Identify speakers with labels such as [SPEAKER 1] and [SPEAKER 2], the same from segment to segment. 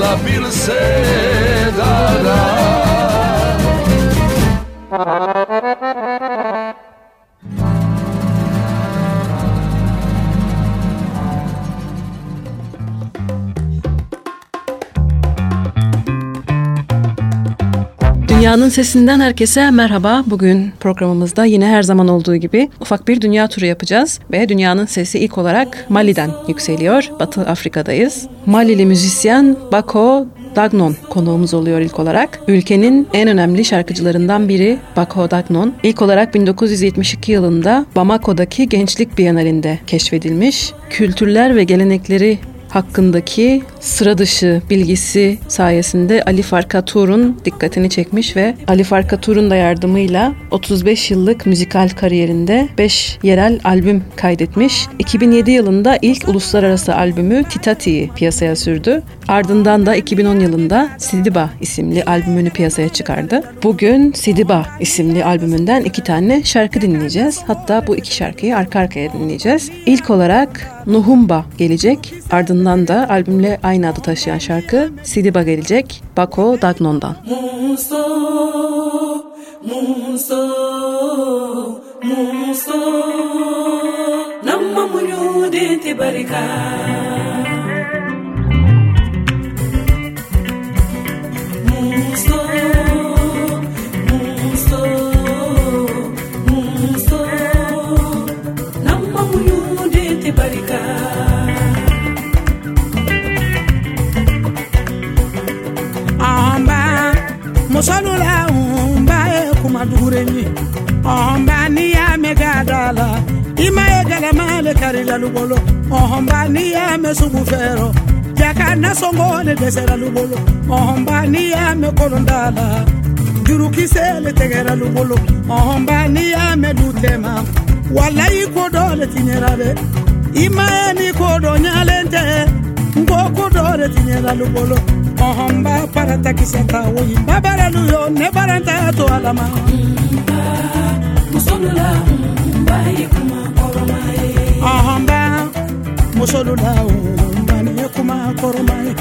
[SPEAKER 1] la bil se.
[SPEAKER 2] Dünyanın Sesinden herkese merhaba. Bugün programımızda yine her zaman olduğu gibi ufak bir dünya turu yapacağız. Ve Dünyanın Sesi ilk olarak Mali'den yükseliyor. Batı Afrika'dayız. Malili müzisyen Bako Dagnon konuğumuz oluyor ilk olarak. Ülkenin en önemli şarkıcılarından biri Bako Dagnon. İlk olarak 1972 yılında Bamako'daki Gençlik Bienalinde keşfedilmiş. Kültürler ve gelenekleri hakkındaki sıra dışı bilgisi sayesinde Ali Farkatur'un dikkatini çekmiş ve Ali Farkatur'un da yardımıyla 35 yıllık müzikal kariyerinde 5 yerel albüm kaydetmiş. 2007 yılında ilk uluslararası albümü Titati'yi piyasaya sürdü. Ardından da 2010 yılında Sidiba isimli albümünü piyasaya çıkardı. Bugün Sidiba isimli albümünden iki tane şarkı dinleyeceğiz. Hatta bu iki şarkıyı arka arkaya dinleyeceğiz. İlk olarak Nuhumba gelecek. Ardından da albümle aynı adı taşıyan şarkı Sidiba gelecek. Bako Dagnon'dan. Musto, musto, musto, namma munyu denti barika.
[SPEAKER 3] musolula umba ye kumadugureni ɔhɔnba ni y'a mɛn gada la i ma ye gɛlɛma le kari lalubolo ɔhɔnba ni y'a mɛn sugu fɛrɛ jaka nasɔngɔ le dɛsɛra lubolo ɔhɔnba ni y'a mɛn kolonda la jurukisɛ le tɛgɛra lubolo ɔhɔnba ni y'a mɛn du tɛma walayi ko dɔ le ti ɲɛra dɛ i ma ye ni ko dɔ ɲalen tɛ n ko ko dɔ le ti ɲɛra lubolo mohomba parata kiseta oyimba berelu yo nebarente to alama musolula mbayikuma koromaye ohomba musolula mbaniyekuma koromaye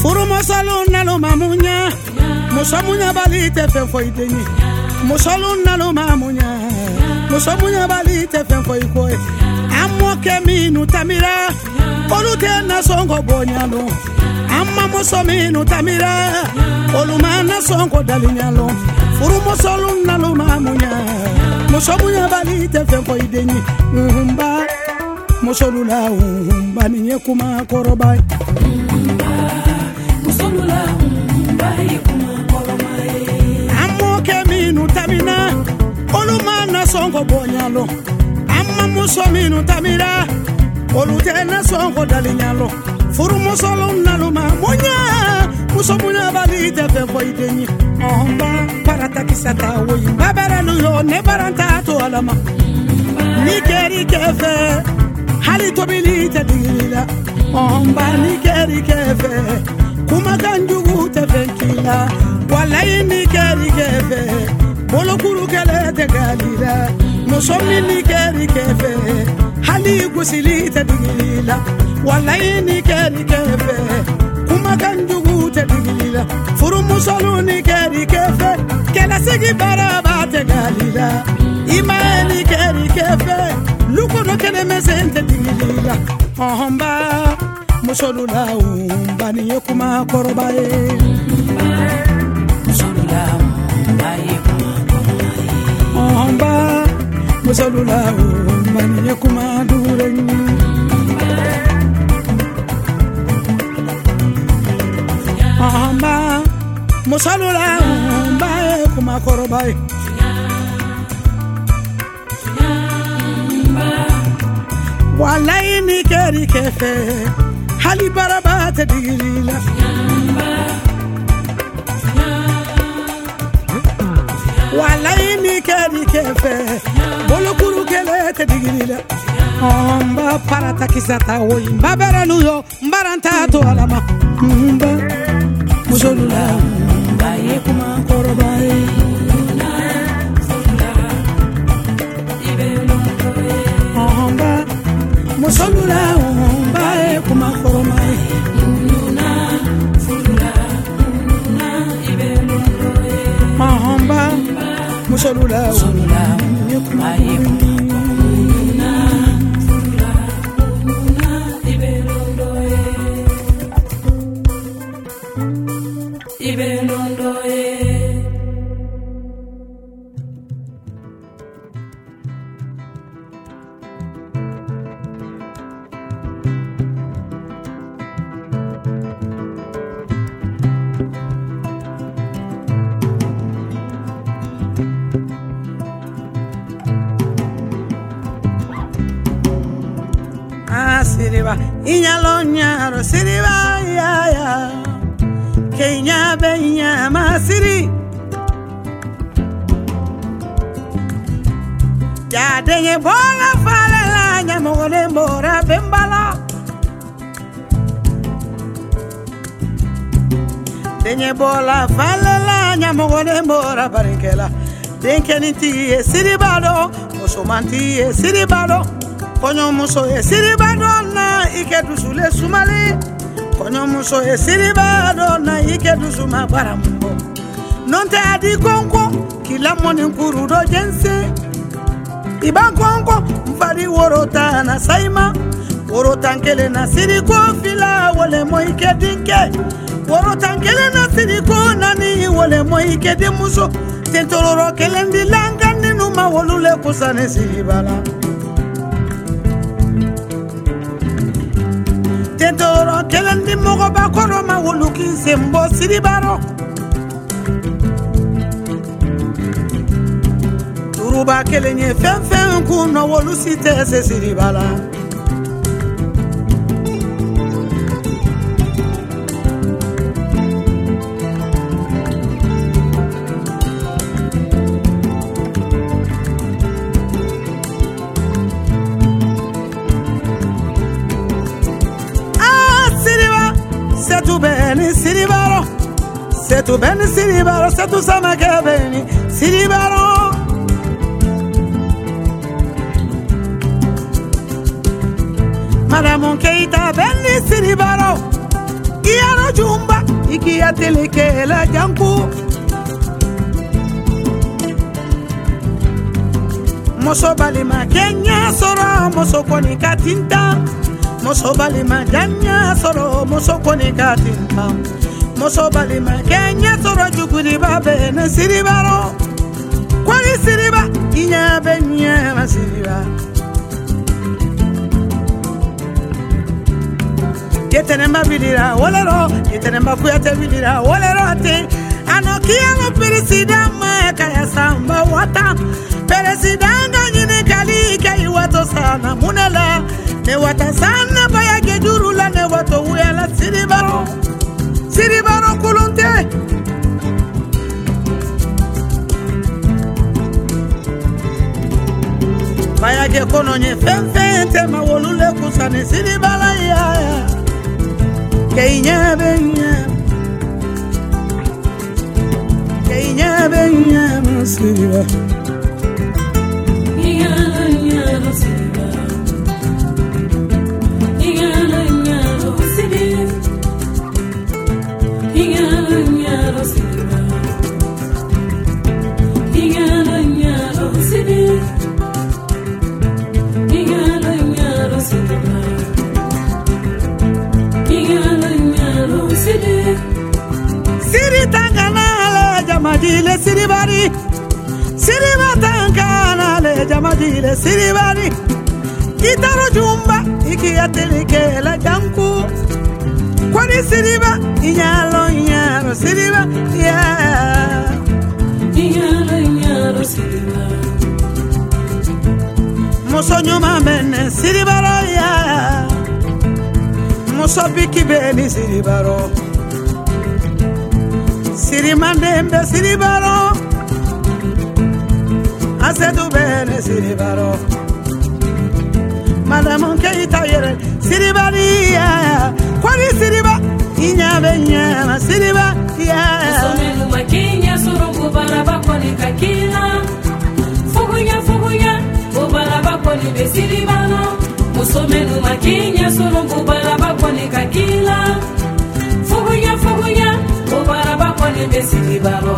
[SPEAKER 3] furumusolu naluma muɲa muso muɲabali tɛ fɛn foyi denye musolu naluma muɲa muso muɲabali tɛ fɛn foyi ko ye keminu tamira. Olu tɛna sɔn ko bonya lɔn an mamuso minu tamira. Olu mana sɔn ko dalinya lɔn furumusoolu nalu ma munya. Muso munyabali tɛ fɛn fɔ i den ye nba musolula nba nin ye kuma kɔrɔba ye. nba musolula nba ye kuma kɔrɔba ye. an mɔkɛ tamina. Olu mana sɔn ko. Mamuso minnu tamira. Olu tɛ nasɔngɔ daliɲalo furumusolw naluma muɲa muso muɲabali tɛ fɛn fɔ i den ye ɔnba paratakisa ta woyi. Babarelu yo ne baranta to ala ma ni kɛri kɛ fɛ hali tobili tɛ digili la ɔnba ni kɛri kɛ fɛ kumakan jugu tɛ fɛn k'i la walayi ni kɛri kɛ fɛ bolokuru kɛlɛ tɛ gali la nusomni kɛri kɛfɛ hali gosili tɛ digili la walayi ni kɛri kɛfɛ kumakan jugu tɛ digili la furumusoninw ni kɛri kɛfɛ kɛlɛsigi baara b'a tɛ gali la i ma ye ni kɛri kɛfɛ lukɔnɔ kɛnɛmɛsɛn tɛ digili la ɔhɔnba musolula nba nin ye kuma kɔrɔba ye musolula musalula maniya kuma duran amma musalula baye kuma korbai walai ni keri kefe hali baraba ta digirila walai ni keri kefe bolokuru kɛlɛ te digili dɛ n parata kisata wo ye n ba bɛrɛ n'u yo n t'a to ala ma. Dinkeni ti e siribaro, osomanti e siribaro. Konyomuso e siribaro na ikedusu le sumali. Konyomuso e siribaro na ikedusu ma barambo. Nonte adi konko, kila moni nkuru do jense. Iba konko, mfari worota na saima. Worota nkele na siriko fila wole mo ike dinke. Worota nkele na siriko nani wole mo ike dimuso. muso. Tentororo kelen di langa ninu ma wolu le kusa ne siriba la tentoro kelen di mɔgɔba kɔrɔ ma wulu k'i sen bɔ siribaro turuba kelen ye fɛn fɛn kun nɔ wolu si tɛ se siriba la Setu beni silibaro setu sama ke beni silibaro Madamu Keita beni silibaro iano jumba iki ikia teleke la jangu, moso bali ma kenya soro moso koni katinta moso bali ma janya soro moso koni katinta muso balimakɛ ɲɛ sɔrɔ juguliba bɛ ne siriba rɔ kɔni siriba i ɲɛ bɛ ɲɛma siriba. Yetɛnɛba bilira wolero. Bidira kuyatɛ bilira wolero no a nɔ kiyalo peresidan ma ka ya sanba wata. Peresidan ka ɲinikali kɛ i wato sana munɛ la ne wata san baya kɛ la ne wato wuyala siriba rɔ siribaro kulunte. Bayage kononye fɛnfɛn tɛ ma wolule kusani siribala yaya kei ɲɛ be ɲɛ kei ɲɛ be ɲɛ ma siriba Yeah, yeah. jamadile siribani itaro jumba ikiyatelikela janku kwani siriba inyalo inyalo siriba yeah, inyalo inyalo siriba musonyo mamene siribaro ya musobiki beni siribaro sirimandembe siribaro asedu bene siribaro madamon keita yere siribari ya kwani siriba inyabe nyama siriba ya
[SPEAKER 4] somelu makinya surungu baraba kwani kakila fugunya fugunya ubaraba kwani besiribano musomelu makinya surungu baraba kwani kakila fugunya fugunya ubaraba kwani besiribano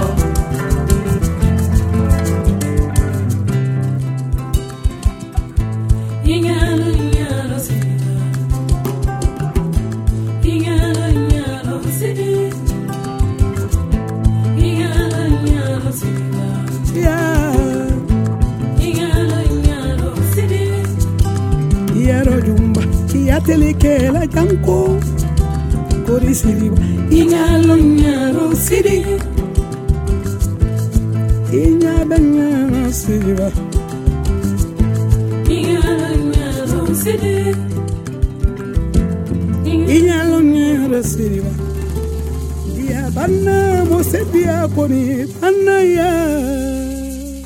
[SPEAKER 3] kɛla janko. Kori siriba i
[SPEAKER 4] Inyalo inyalo siriba
[SPEAKER 3] i ɲɛ bɛ ɲɛna siriba
[SPEAKER 4] Inyalo inyalo siriba
[SPEAKER 3] i ɲɛlo ɲɛrɛ siriba diya banna mose diya koni banna ya.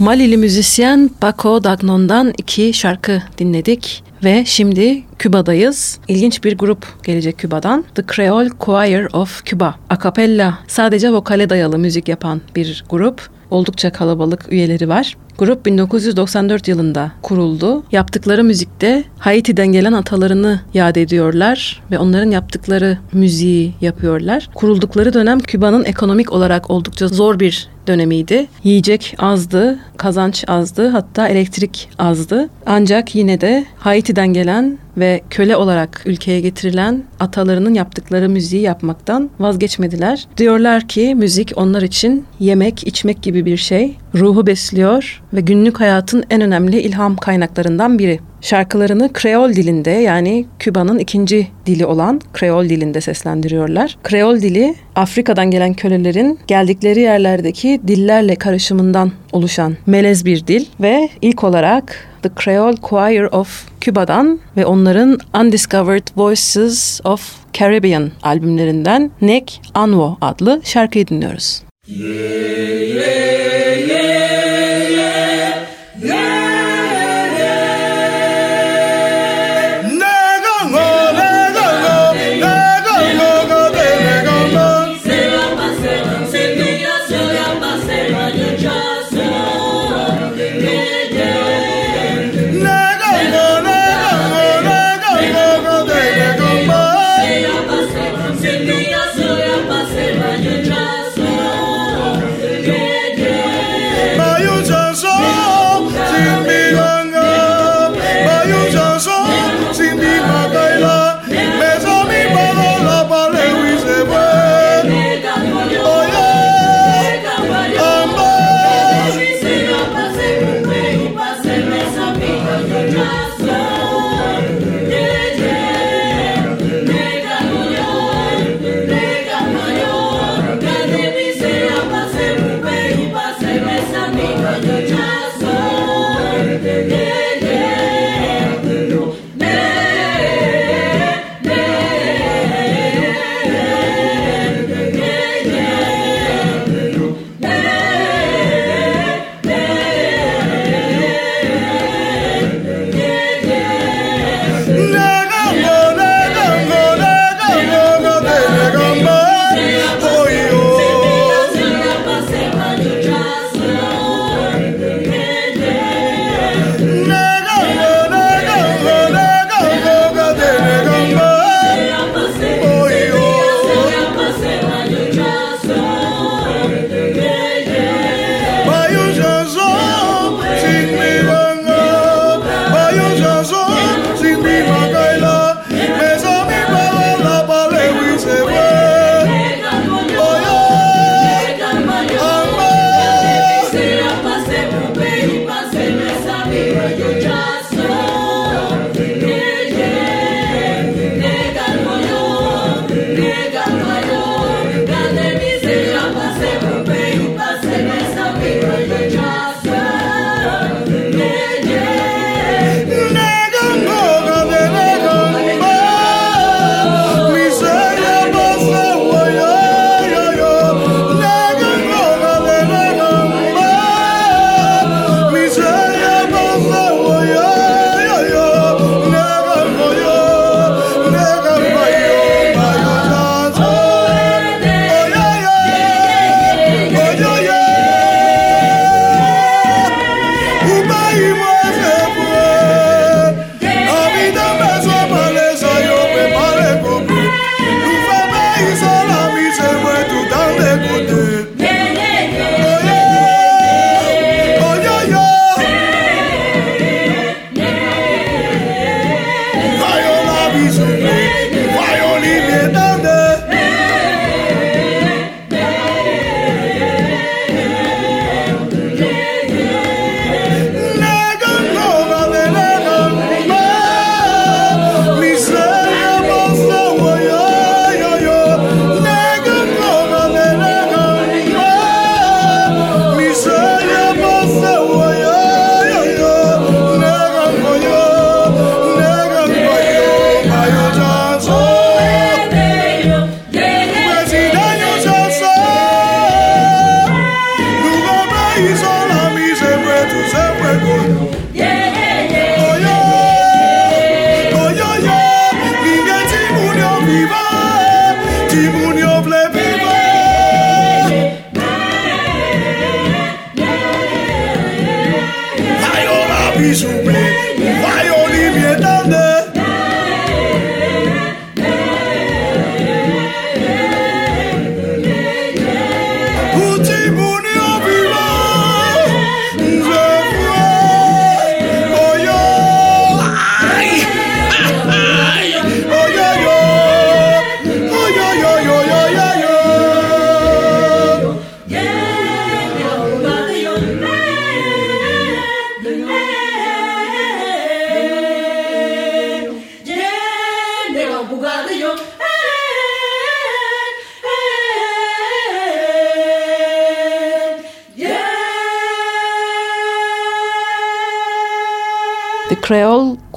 [SPEAKER 2] Malili müzisyen Paco Dagnon'dan iki şarkı dinledik ve şimdi Küba'dayız. İlginç bir grup gelecek Küba'dan. The Creole Choir of Cuba. Akapella sadece vokale dayalı müzik yapan bir grup. Oldukça kalabalık üyeleri var. Grup 1994 yılında kuruldu. Yaptıkları müzikte Haiti'den gelen atalarını yad ediyorlar ve onların yaptıkları müziği yapıyorlar. Kuruldukları dönem Küba'nın ekonomik olarak oldukça zor bir dönemiydi. Yiyecek azdı, kazanç azdı, hatta elektrik azdı. Ancak yine de Haiti'den gelen ve köle olarak ülkeye getirilen atalarının yaptıkları müziği yapmaktan vazgeçmediler. Diyorlar ki müzik onlar için yemek, içmek gibi bir şey. Ruhu besliyor ve günlük hayatın en önemli ilham kaynaklarından biri. Şarkılarını Kreol dilinde yani Küba'nın ikinci dili olan Kreol dilinde seslendiriyorlar. Kreol dili Afrika'dan gelen kölelerin geldikleri yerlerdeki dillerle karışımından oluşan melez bir dil ve ilk olarak The Creole Choir of Cuba'dan ve onların Undiscovered Voices of Caribbean albümlerinden Nek Anwo adlı şarkıyı dinliyoruz.
[SPEAKER 4] Send me a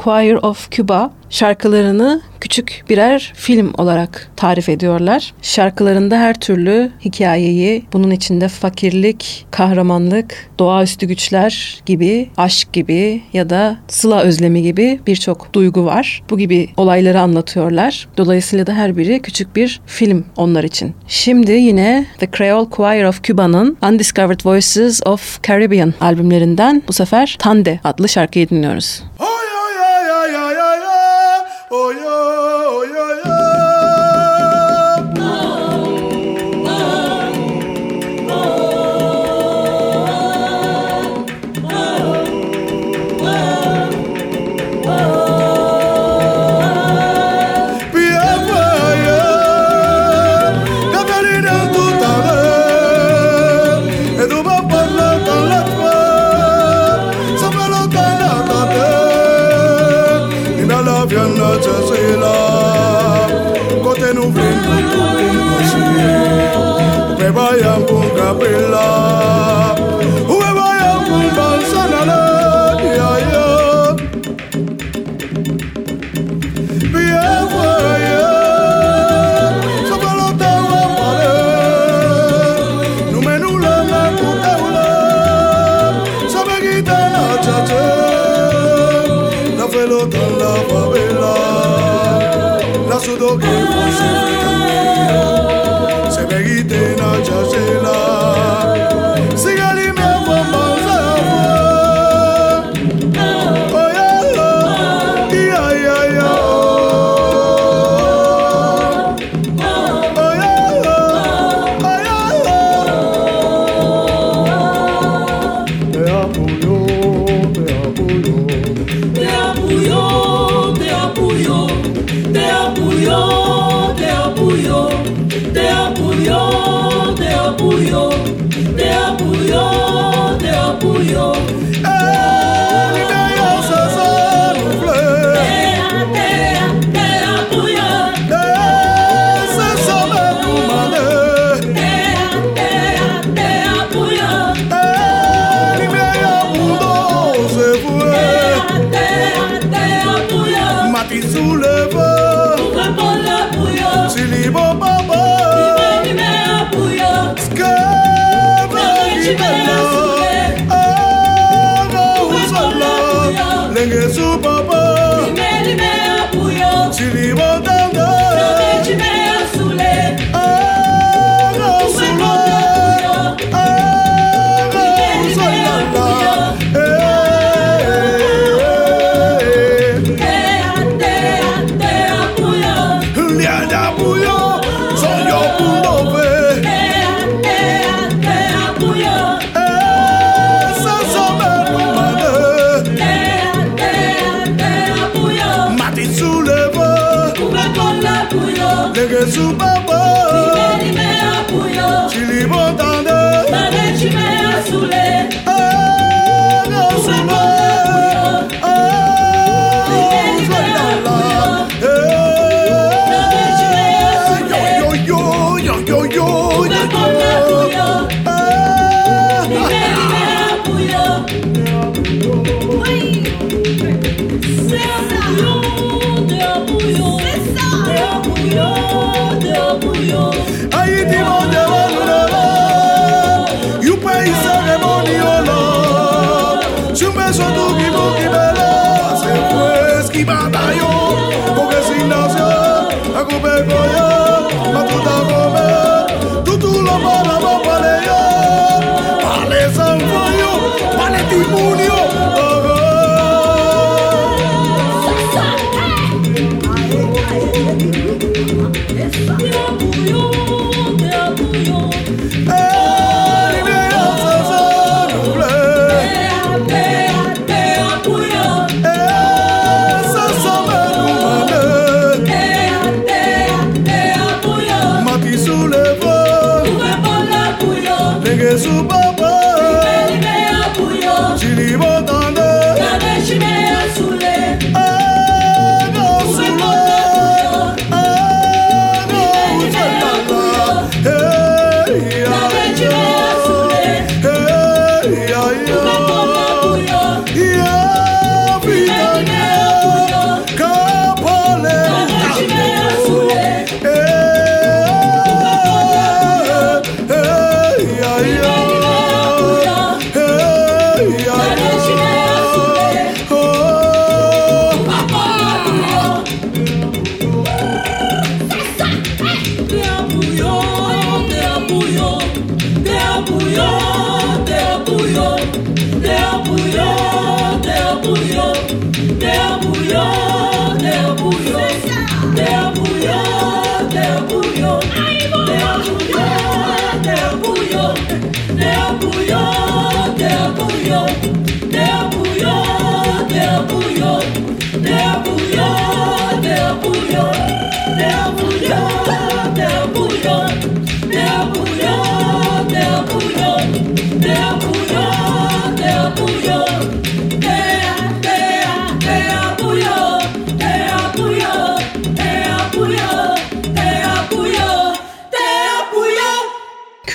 [SPEAKER 2] Choir of Cuba şarkılarını küçük birer film olarak tarif ediyorlar. Şarkılarında her türlü hikayeyi bunun içinde fakirlik, kahramanlık, doğaüstü güçler gibi, aşk gibi ya da sıla özlemi gibi birçok duygu var. Bu gibi olayları anlatıyorlar. Dolayısıyla da her biri küçük bir film onlar için. Şimdi yine The Creole Choir of Cuba'nın Undiscovered Voices of Caribbean albümlerinden bu sefer Tande adlı şarkıyı dinliyoruz.
[SPEAKER 5] Oh!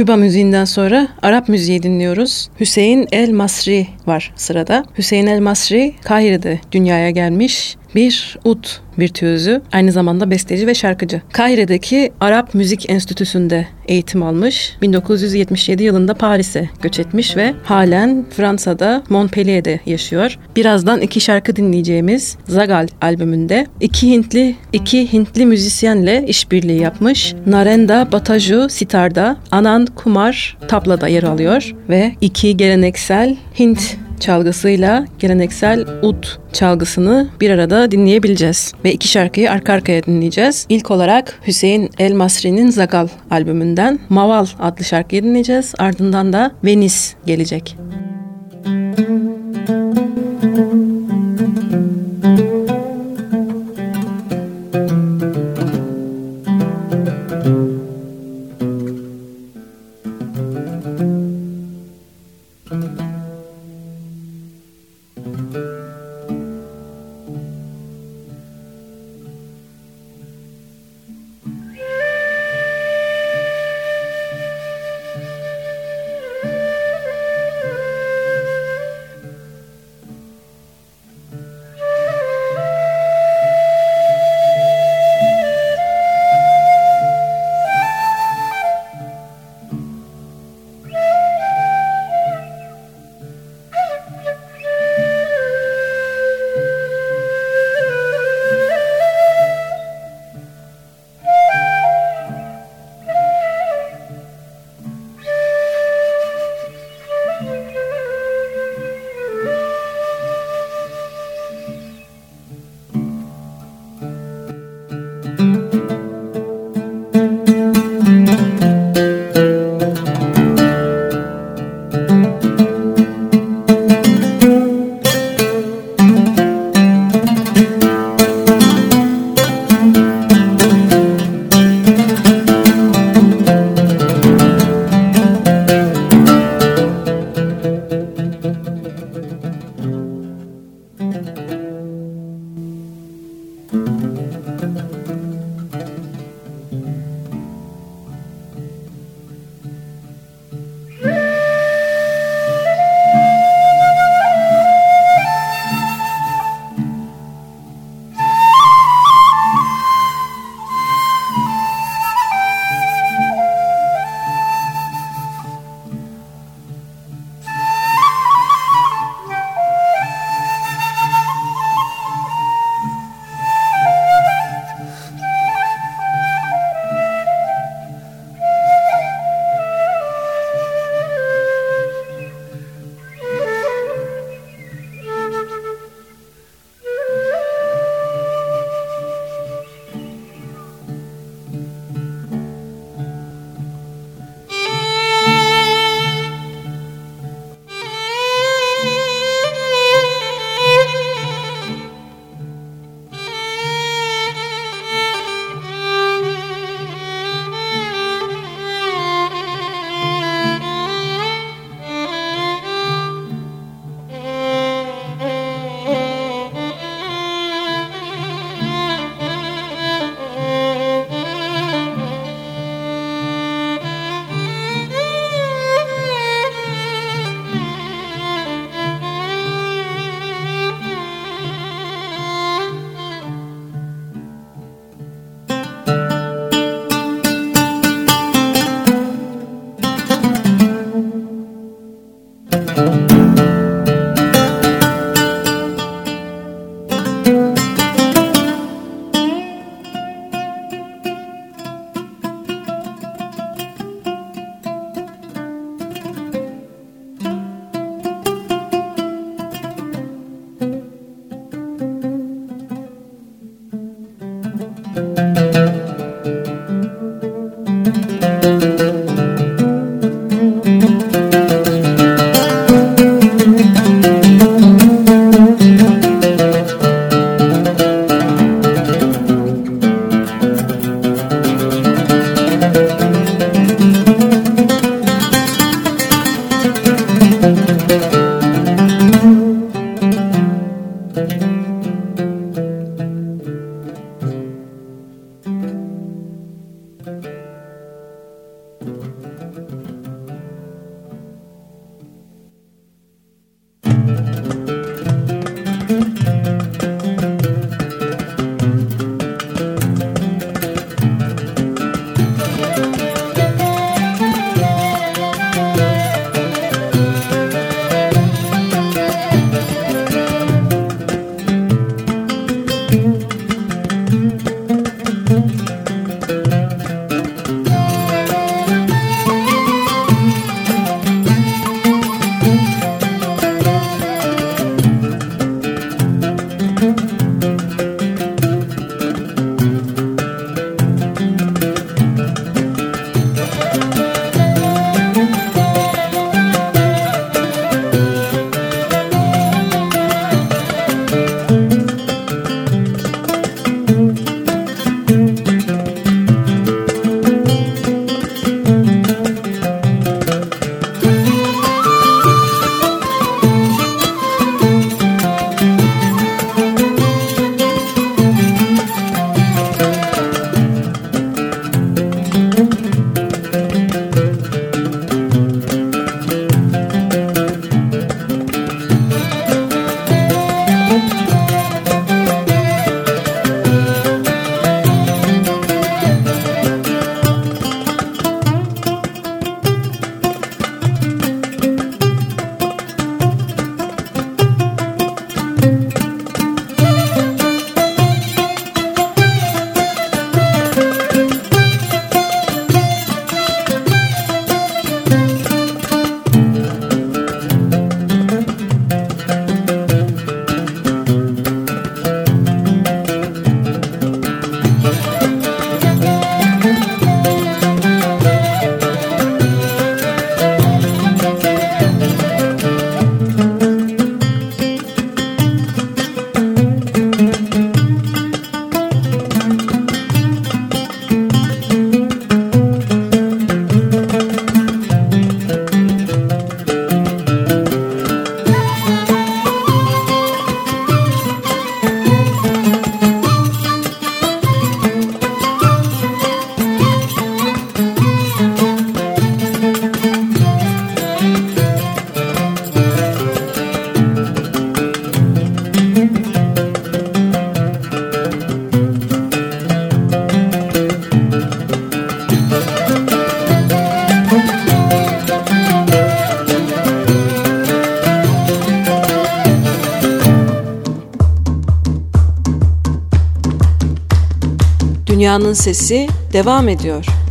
[SPEAKER 2] Küba müziğinden sonra Arap müziği dinliyoruz. Hüseyin El Masri var sırada. Hüseyin El Masri Kahire'de dünyaya gelmiş bir ut virtüözü, aynı zamanda besteci ve şarkıcı. Kahire'deki Arap Müzik Enstitüsü'nde eğitim almış. 1977 yılında Paris'e göç etmiş ve halen Fransa'da Montpellier'de yaşıyor. Birazdan iki şarkı dinleyeceğimiz Zagal albümünde iki Hintli iki Hintli müzisyenle işbirliği yapmış. Narenda Bataju sitarda, Anand Kumar tablada yer alıyor ve iki geleneksel Hint çalgısıyla geleneksel ut çalgısını bir arada dinleyebileceğiz. Ve iki şarkıyı arka arkaya dinleyeceğiz. İlk olarak Hüseyin El Masri'nin Zagal albümünden Maval adlı şarkıyı dinleyeceğiz. Ardından da Venice gelecek. Dünyanın Sesi devam ediyor.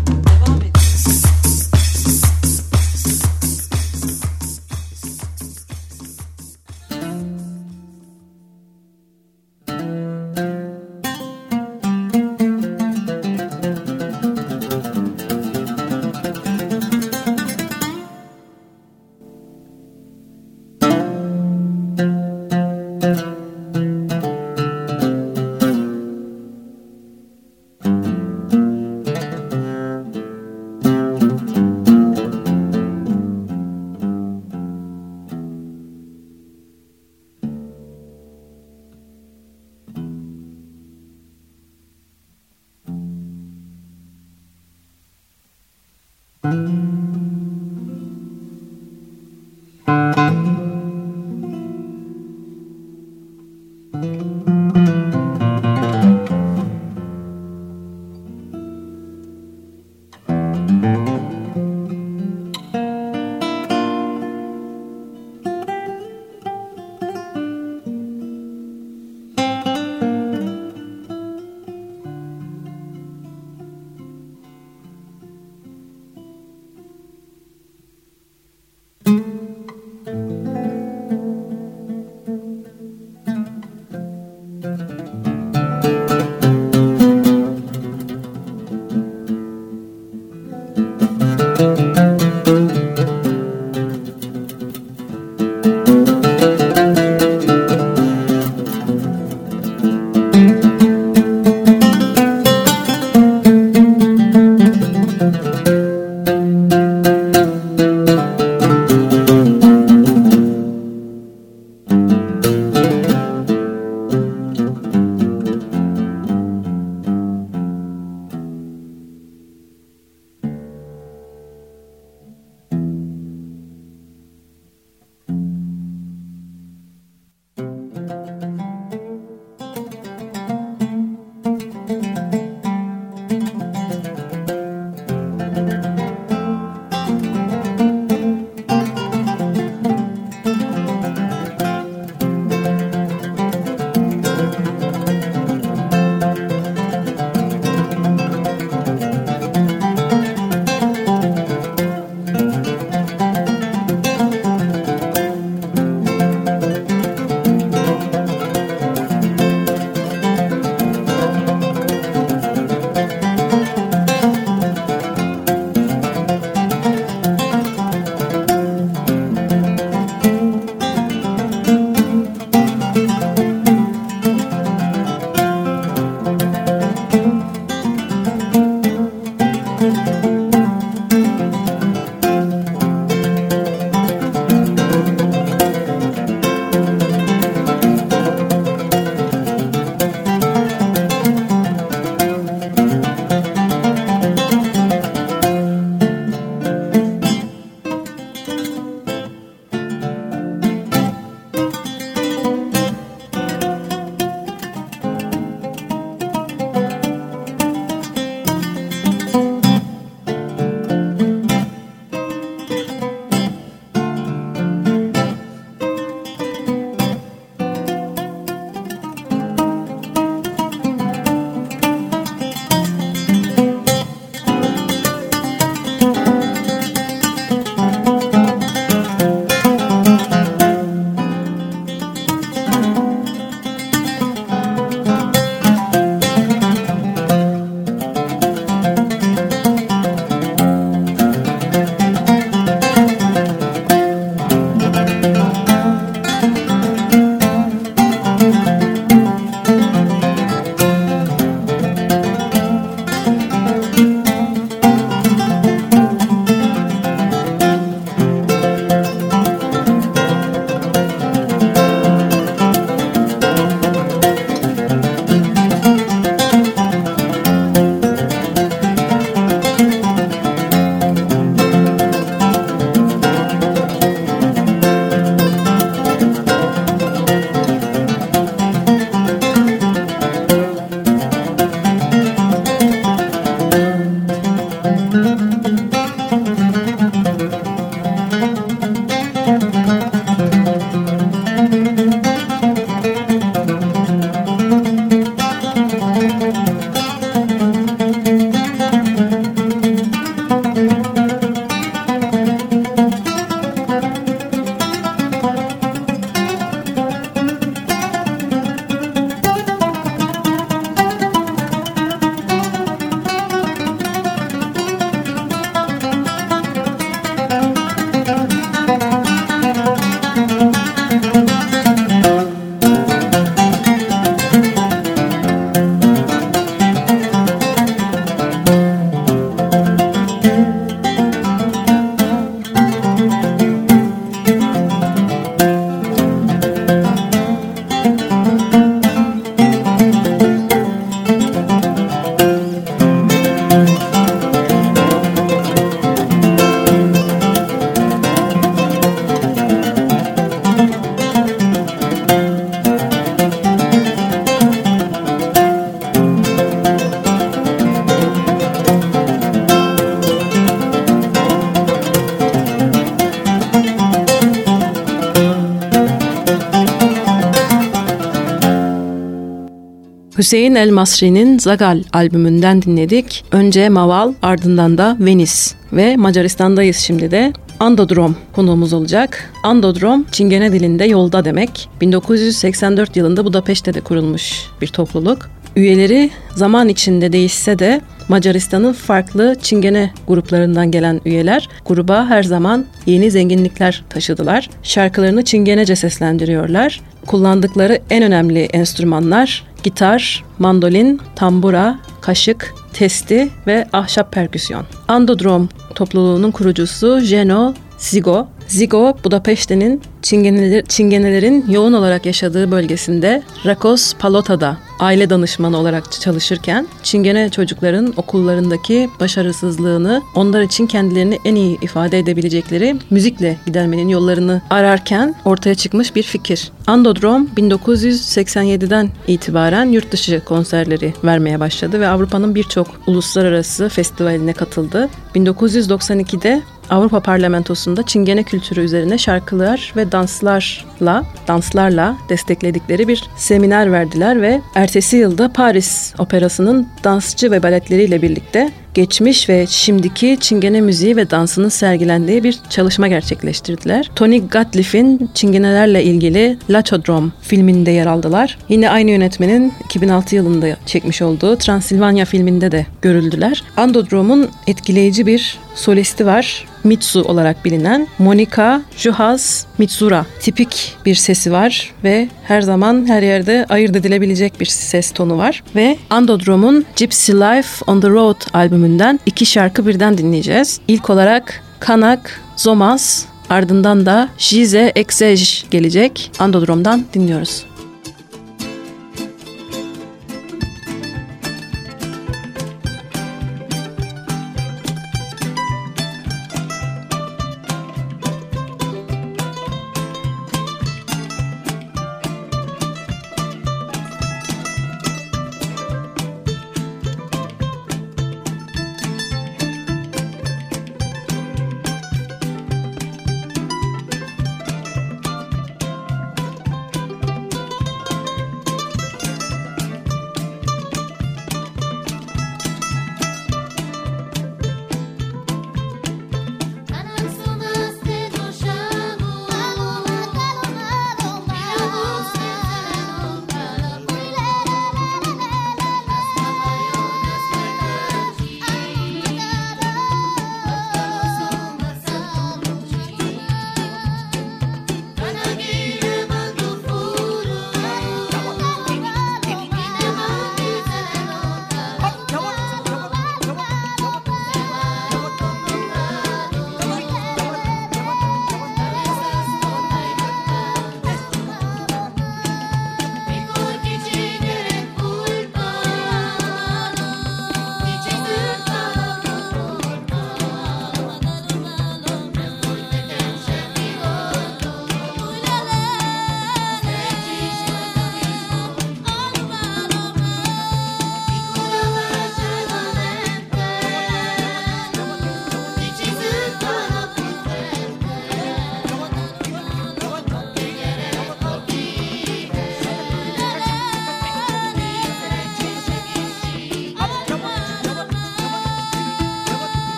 [SPEAKER 2] Hüseyin El Masri'nin Zagal albümünden dinledik. Önce Maval ardından da Venice ve Macaristan'dayız şimdi de. Andodrom konuğumuz olacak. Andodrom Çingene dilinde yolda demek. 1984 yılında Budapeşte de kurulmuş bir topluluk. Üyeleri zaman içinde değişse de Macaristan'ın farklı Çingene gruplarından gelen üyeler gruba her zaman yeni zenginlikler taşıdılar. Şarkılarını Çingenece seslendiriyorlar. Kullandıkları en önemli enstrümanlar gitar, mandolin, tambura, kaşık, testi ve ahşap perküsyon. Andodrom topluluğunun kurucusu Jeno Zigo. Zigo, Budapeşte'nin Çingeneler, Çingenelerin yoğun olarak yaşadığı bölgesinde Rakos Palota'da aile danışmanı olarak çalışırken Çingene çocukların okullarındaki başarısızlığını onlar için kendilerini en iyi ifade edebilecekleri müzikle gidermenin yollarını ararken ortaya çıkmış bir fikir. Andodrom 1987'den itibaren yurt dışı konserleri vermeye başladı ve Avrupa'nın birçok uluslararası festivaline katıldı. 1992'de Avrupa Parlamentosu'nda Çingene kültürü üzerine şarkılar ve danslarla danslarla destekledikleri bir seminer verdiler ve ertesi yılda Paris Operası'nın dansçı ve baletleriyle birlikte geçmiş ve şimdiki Çingene müziği ve dansının sergilendiği bir çalışma gerçekleştirdiler. Tony Gatliff'in Çingenelerle ilgili Lachodrom filminde yer aldılar. Yine aynı yönetmenin 2006 yılında çekmiş olduğu Transilvanya filminde de görüldüler. Andodrom'un etkileyici bir solisti var. Mitsu olarak bilinen Monika Juhas Mitsura. Tipik bir sesi var ve her zaman her yerde ayırt edilebilecek bir ses tonu var. Ve Andodrom'un Gypsy Life on the Road albümünden iki şarkı birden dinleyeceğiz. İlk olarak Kanak Zomas ardından da Jize Exej gelecek. Andodrom'dan dinliyoruz.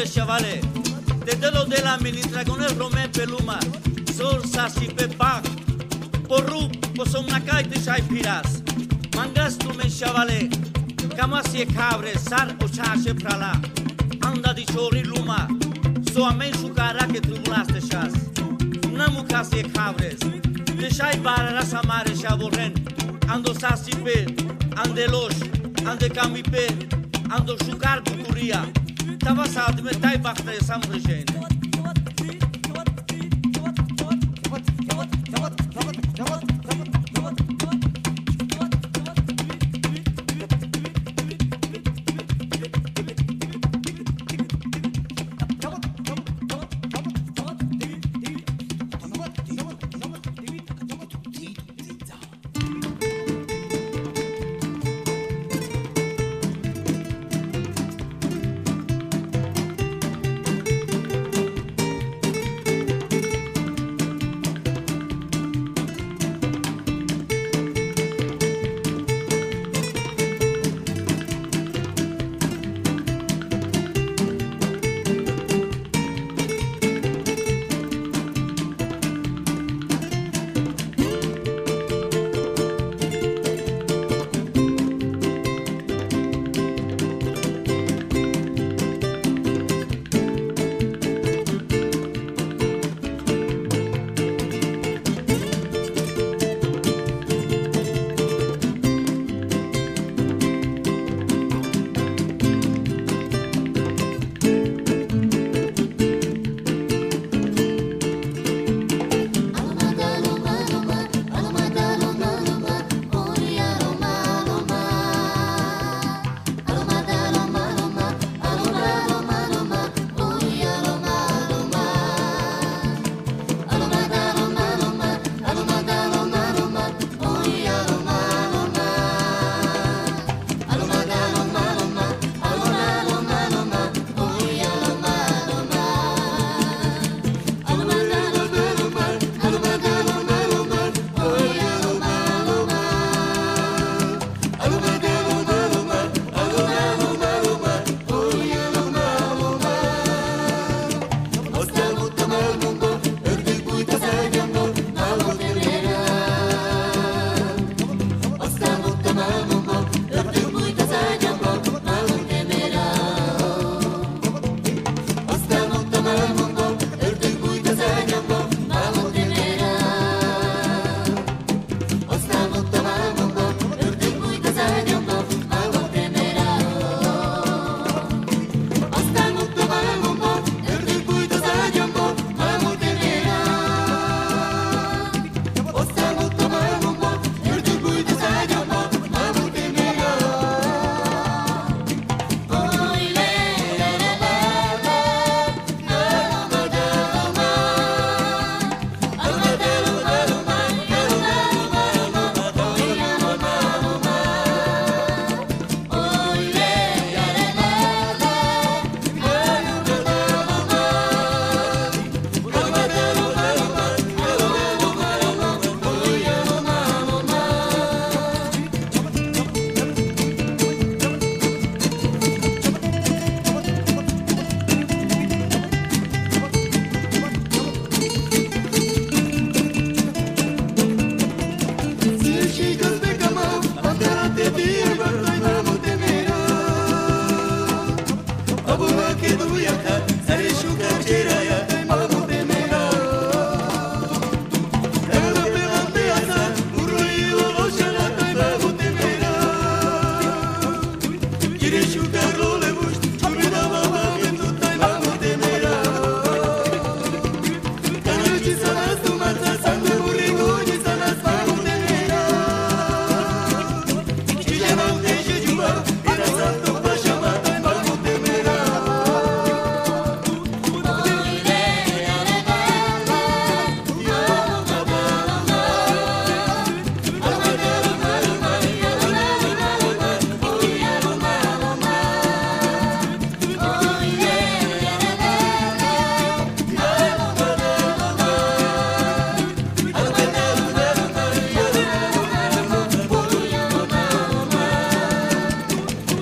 [SPEAKER 6] Mire, chavales, desde lo de la ministra con el Romé Peluma, Sol, Sasi, Pepac, Porru, Posomnacay, Tishay, Piras, Mangas, Tumen, chavales, Camasi, Cabre, Sar, Ochache, Prala, Anda, Dichori, Luma, Soamen, Shucara, que tribulaste, Chas, Namucasi, Cabres, Tishay, Barara, Samare, Chaborren, Ando, Sasi, Pe, Andeloș, Ande Camipe, Ando Șucar Bucuria, тава садыме тай бақтай сам рыжейни. Вот, вот, вот, вот, вот, вот, вот, вот, вот, вот, вот, вот, вот,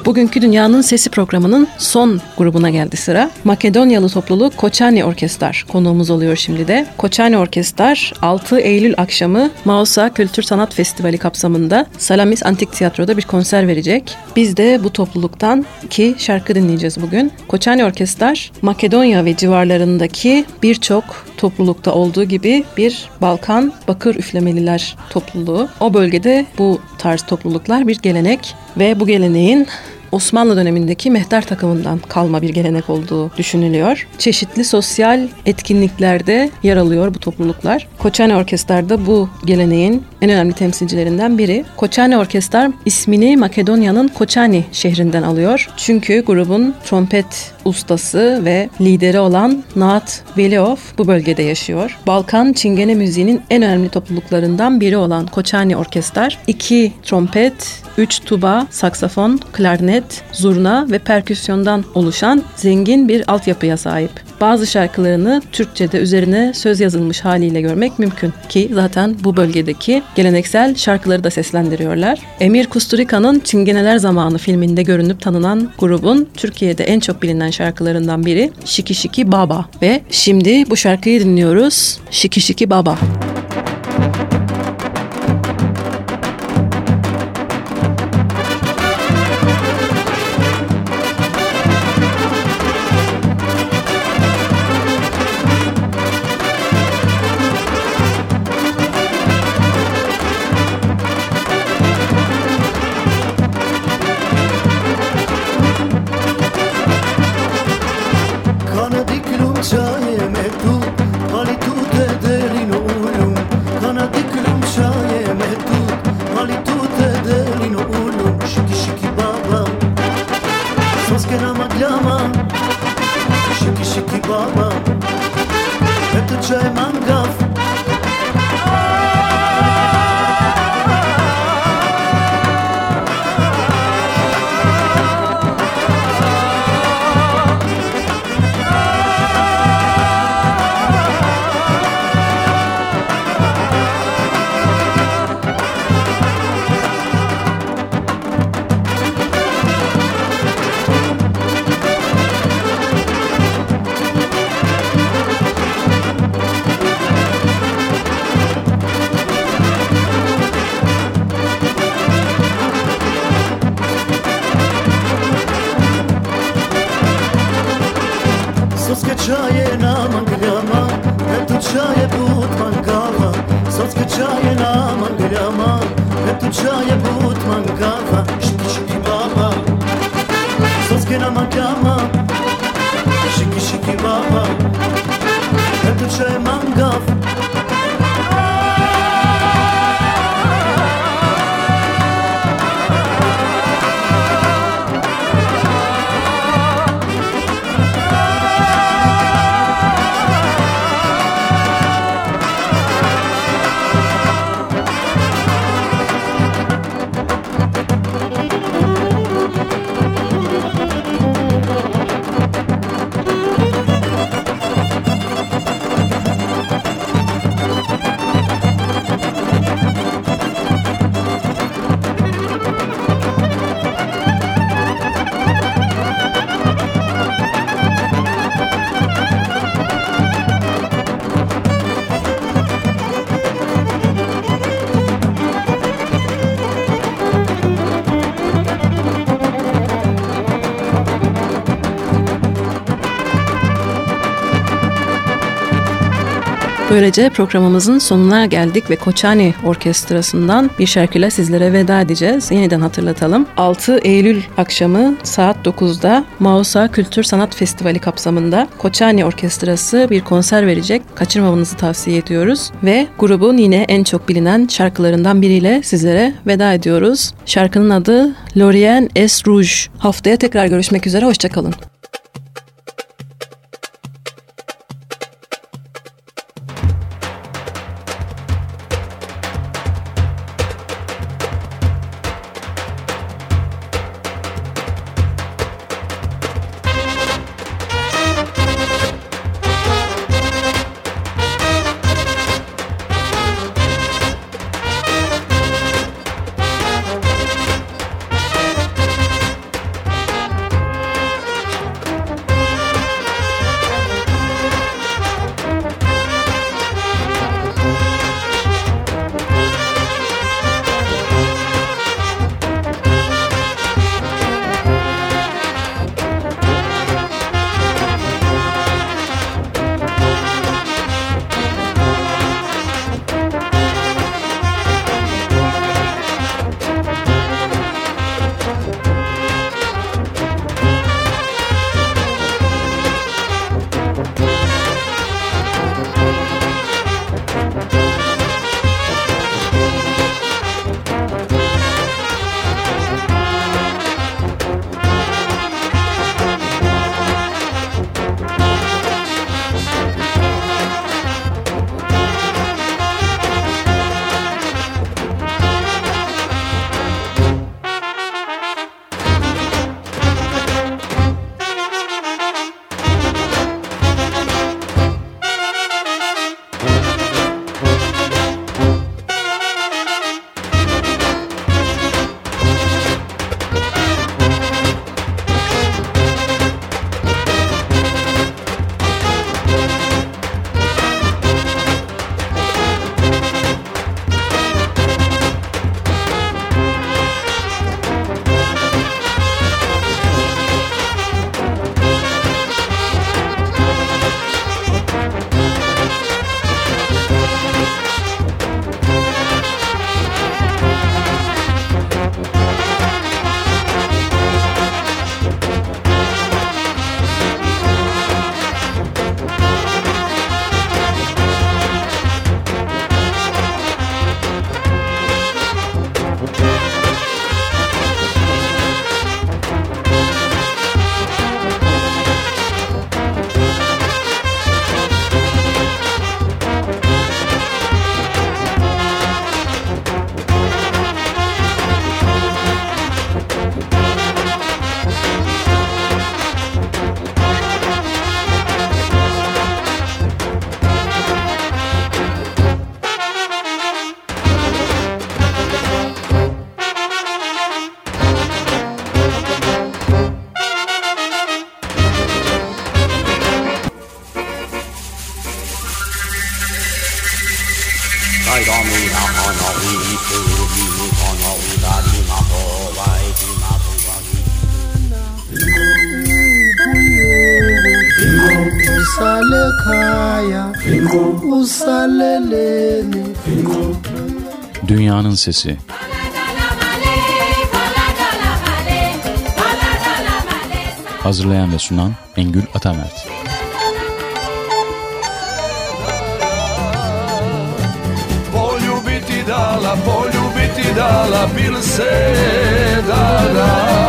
[SPEAKER 2] Bugünkü Dünyanın Sesi programının son grubuna geldi sıra. Makedonyalı topluluk Koçani Orkestrar konuğumuz oluyor şimdi de. Koçani Orkestrar 6 Eylül akşamı Mausa Kültür Sanat Festivali kapsamında Salamis Antik Tiyatro'da bir konser verecek. Biz de bu topluluktan iki şarkı dinleyeceğiz bugün. Koçani Orkestrar Makedonya ve civarlarındaki birçok toplulukta olduğu gibi bir Balkan bakır üflemeliler topluluğu. O bölgede bu tarz topluluklar bir gelenek ve bu geleneğin Osmanlı dönemindeki mehter takımından kalma bir gelenek olduğu düşünülüyor. Çeşitli sosyal etkinliklerde yer alıyor bu topluluklar. Koçane Orkestrar da bu geleneğin en önemli temsilcilerinden biri. Koçane Orkestrar ismini Makedonya'nın Koçani şehrinden alıyor. Çünkü grubun trompet ustası ve lideri olan Naat Veliov bu bölgede yaşıyor. Balkan Çingene müziğinin en önemli topluluklarından biri olan Koçani Orkestrar iki trompet, üç tuba, saksafon, klarnet, zurna ve perküsyondan oluşan zengin bir altyapıya sahip. Bazı şarkılarını Türkçe'de üzerine söz yazılmış haliyle görmek mümkün ki zaten bu bölgedeki geleneksel şarkıları da seslendiriyorlar. Emir Kusturica'nın Çingeneler Zamanı filminde görünüp tanınan grubun Türkiye'de en çok bilinen şarkılarından biri Şiki Şiki Baba ve şimdi bu şarkıyı dinliyoruz. Şiki Şiki Baba.
[SPEAKER 1] Kana
[SPEAKER 2] Böylece programımızın sonuna geldik ve Koçani Orkestrası'ndan bir şarkıyla sizlere veda edeceğiz. Yeniden hatırlatalım. 6 Eylül akşamı saat 9'da Mausa Kültür Sanat Festivali kapsamında Koçani Orkestrası bir konser verecek. Kaçırmamanızı tavsiye ediyoruz. Ve grubun yine en çok bilinen şarkılarından biriyle sizlere veda ediyoruz. Şarkının adı Lorient Es Rouge. Haftaya tekrar görüşmek üzere. Hoşçakalın.
[SPEAKER 7] Dünyanın Sesi Hazırlayan ve sunan Engül Atamert
[SPEAKER 5] Poljubiti dala, poljubiti dala, bil se da da.